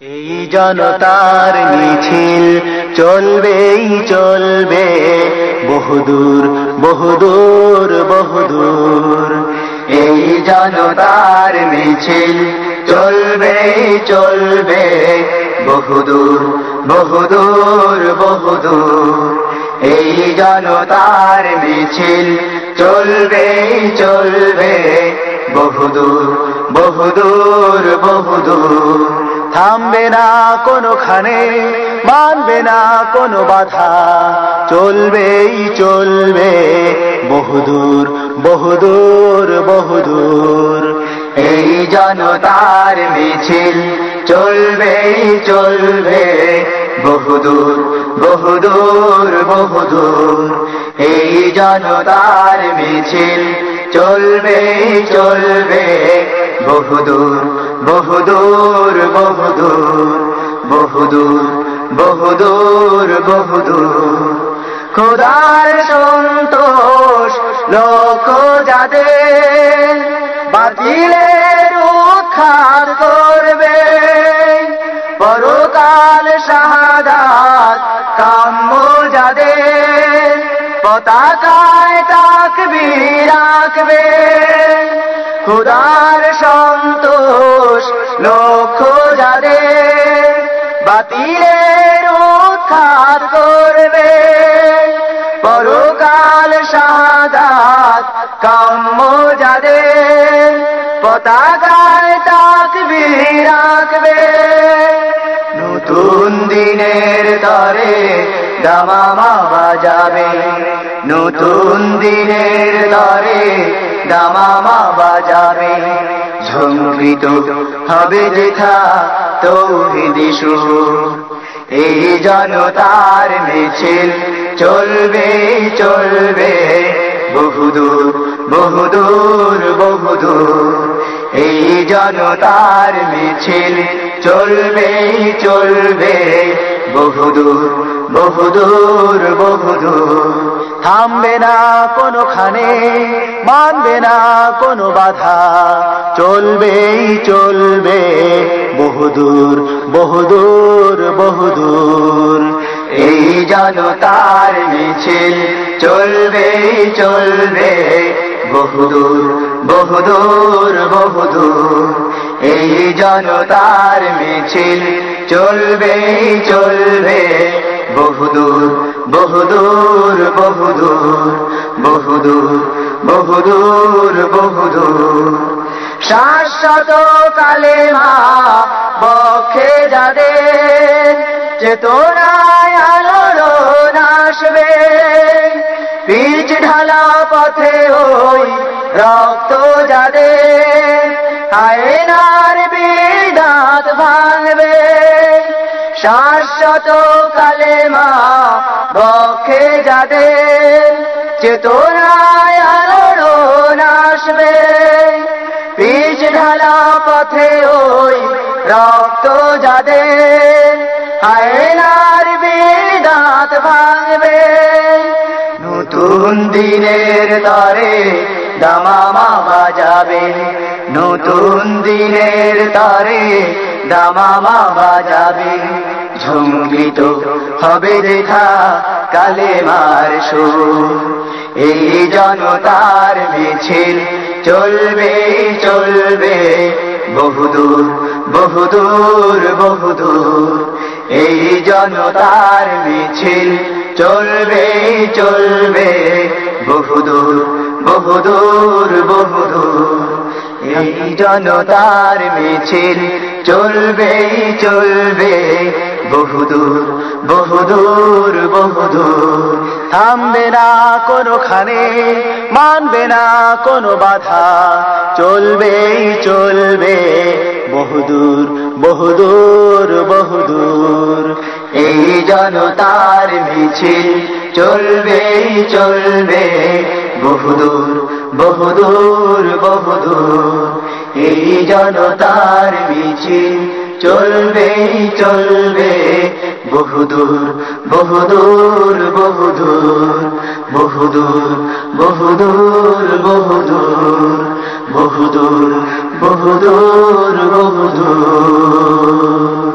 এই জনতার মিছিল চলবেই চলবে, বহুদূর বহুদূর বহুদূর। এই জনতার মিছিল চলবেই চলবে, বহুদূর বহুদূর বহুদূর। এই জনতার মিছিল চলবেই চলবে, বহুদূর বহুদূর বহুদূর। থামবে না কোনোখানে, মানবে না কোনো বাধা। চলবেই চলবে, বহুদূর বহুদূর বহুদূর। এই জনতার মিছিল, চলবেই চলবে, বহুদূর বহুদূর বহুদূর। এই জনতার মিছিল, চলবেই চলবে বহুদূর বহুদূর বহুদূর বহুদূর বহুদূর বহুদূর। খোদার সন্তোষ লোক যাদের বাতিলের উৎখাত করবে। পরকাল শাহাদাত, কাম্য যাদের পতাকায় তাকবীর রাখবে খুদার সন্তোষ লক্ষ যাদের বাতিলের উৎখাত করবে। পরকাল শাহাদাত কাম্য যাদের পতাকায় তাকবীর রাখবে নতুন দিনের তরে দামামা বাজাবে। নতুন দিনের তরে দামামা বাজাবে। ঝঙ্কৃত হবে যেথা তৌহিদি সুর এই জনতার মিছিল চলবে চলবে। বহুদূর বহুদূর বহুদূর এই জনতার মিছিল চলবে চলবে। বহুদূর বহুদূর বহুদূর। থামবে না কোনোখানে, মানবে না কোনো বাধা। চলবেই চলবে, বহুদূর বহুদূর বহুদূর। এই জনতার মিছিল চলবে চলবে, বহুদূর বহুদূর বহুদূর। এই জনতার মিছিল চলবে চলবে। বহুদূর বহুদূর বহুদূর। বহুদূর বহুদূর বহুদূর। শাশ্বত কালে মা বক্ষে যাদের চেতনায় আলোড়ন আসবে। পিচ ঢালা পথে ওই রক্ত যাদের আয়নার বিদাত ভাঙবে। শাশ্বত কালে মা বক্ষে যাদের চেতনায় আলোড়ন আসবে। পিচ ঢালা পথে ওই রক্ত যাদের আয়নার বিদাত ভাঙবে। নতুন দিনের তরে দামামা বাজাবে নতুন দিনের তরে দামামা বাজাবে। ঝঙ্কৃত হবে দেখা কালে মার এই জনতার মিছিল চলবে চলবে। বহুদূর বহুদূর বহুদূর এই জনতার মিছিল চলবে চলবে। জনতার মিছিল। চলবে চলবে, বহুদূর বহুদূর বহুদূর। থামবে না কোনোখানে মানবে না কোনো বাধা। চলবেই চলবে, বহুদূর বহুদূর বহুদূর। এই জনতার মিছিল চলবেই চলবে, বহুদূর বহুদূর বহুদূর, এই জনতার মিছিল চলবেই চলবে। বহুদূর বহুদূর বহুদূর বহুদূর বহুদূর বহুদূর বহুদূর বহুদূর বহুদূর।